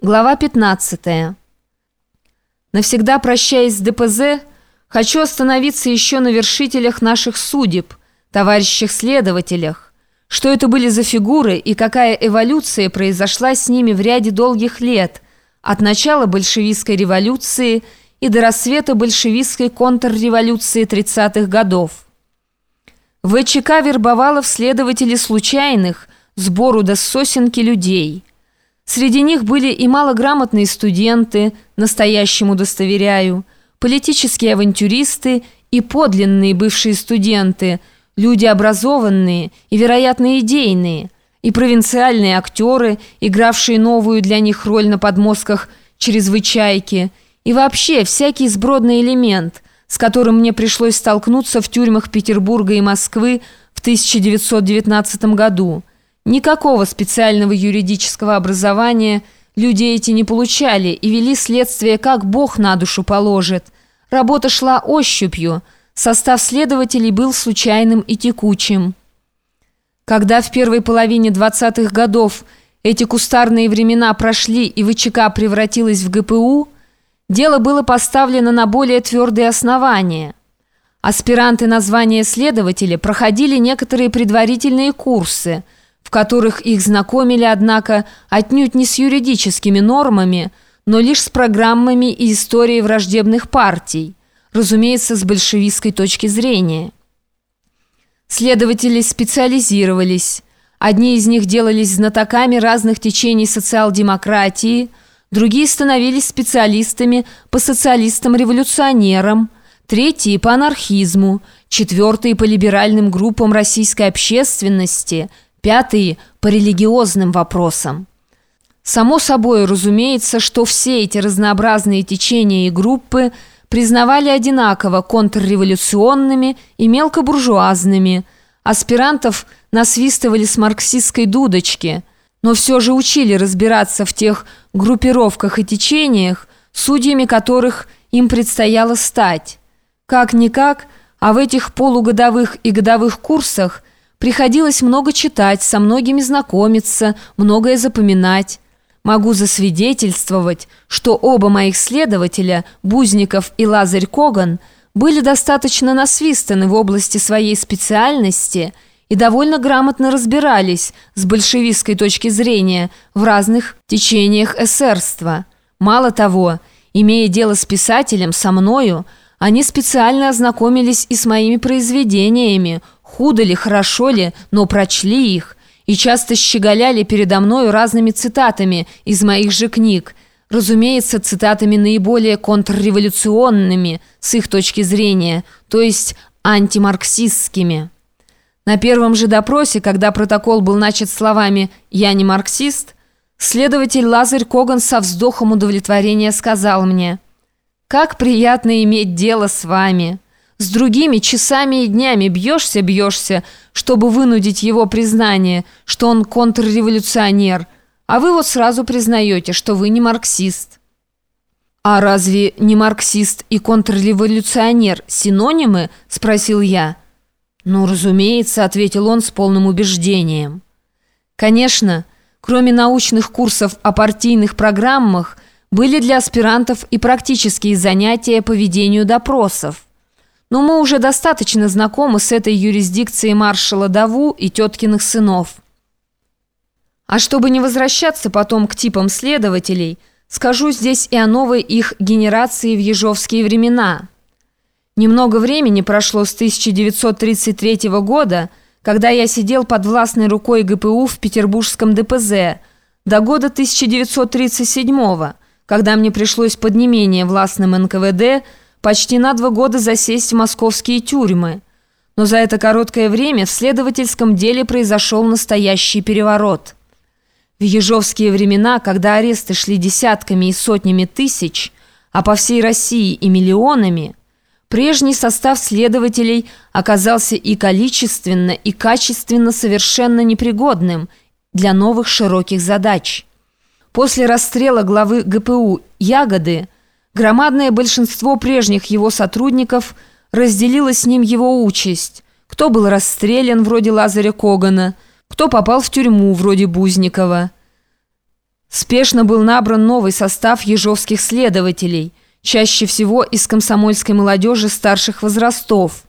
Глава 15. Навсегда прощаясь с ДПЗ, хочу остановиться еще на вершителях наших судеб, товарищах-следователях. Что это были за фигуры и какая эволюция произошла с ними в ряде долгих лет, от начала большевистской революции и до рассвета большевистской контрреволюции 30-х годов. ВЧК вербовала в следователи случайных, сбору до сосенки людей – Среди них были и малограмотные студенты, настоящему удостоверяю, политические авантюристы и подлинные бывшие студенты, люди образованные и, вероятно, идейные, и провинциальные актеры, игравшие новую для них роль на подмостках чрезвычайки, и вообще всякий сбродный элемент, с которым мне пришлось столкнуться в тюрьмах Петербурга и Москвы в 1919 году – Никакого специального юридического образования люди эти не получали и вели следствие, как Бог на душу положит. Работа шла ощупью, состав следователей был случайным и текучим. Когда в первой половине 20-х годов эти кустарные времена прошли и ВЧК превратилась в ГПУ, дело было поставлено на более твердые основания. Аспиранты на звание следователя проходили некоторые предварительные курсы – в которых их знакомили, однако, отнюдь не с юридическими нормами, но лишь с программами и историей враждебных партий, разумеется, с большевистской точки зрения. Следователи специализировались. Одни из них делались знатоками разных течений социал-демократии, другие становились специалистами по социалистам-революционерам, третьи – по анархизму, четвертые – по либеральным группам российской общественности – пятые – по религиозным вопросам. Само собой разумеется, что все эти разнообразные течения и группы признавали одинаково контрреволюционными и мелкобуржуазными. Аспирантов насвистывали с марксистской дудочки, но все же учили разбираться в тех группировках и течениях, судьями которых им предстояло стать. Как-никак, а в этих полугодовых и годовых курсах – Приходилось много читать, со многими знакомиться, многое запоминать. Могу засвидетельствовать, что оба моих следователя, Бузников и Лазарь Коган, были достаточно насвистаны в области своей специальности и довольно грамотно разбирались с большевистской точки зрения в разных течениях эсерства. Мало того, имея дело с писателем, со мною, они специально ознакомились и с моими произведениями – Худо ли, хорошо ли, но прочли их и часто щеголяли передо мною разными цитатами из моих же книг, разумеется, цитатами наиболее контрреволюционными с их точки зрения, то есть антимарксистскими. На первом же допросе, когда протокол был начат словами «я не марксист», следователь Лазарь Коган со вздохом удовлетворения сказал мне «Как приятно иметь дело с вами!» С другими часами и днями бьешься-бьешься, чтобы вынудить его признание, что он контрреволюционер, а вы вот сразу признаете, что вы не марксист. «А разве не марксист и контрреволюционер синонимы?» – спросил я. «Ну, разумеется», – ответил он с полным убеждением. Конечно, кроме научных курсов о партийных программах, были для аспирантов и практические занятия по ведению допросов. Но мы уже достаточно знакомы с этой юрисдикцией маршала Даву и теткиных сынов. А чтобы не возвращаться потом к типам следователей, скажу здесь и о новой их генерации в ежовские времена. Немного времени прошло с 1933 года, когда я сидел под властной рукой ГПУ в петербургском ДПЗ, до года 1937 когда мне пришлось под не менее властным НКВД – почти на два года засесть в московские тюрьмы. Но за это короткое время в следовательском деле произошел настоящий переворот. В ежовские времена, когда аресты шли десятками и сотнями тысяч, а по всей России и миллионами, прежний состав следователей оказался и количественно, и качественно совершенно непригодным для новых широких задач. После расстрела главы ГПУ «Ягоды» Громадное большинство прежних его сотрудников разделило с ним его участь. Кто был расстрелян, вроде Лазаря Когана, кто попал в тюрьму, вроде Бузникова. Спешно был набран новый состав ежовских следователей, чаще всего из комсомольской молодежи старших возрастов –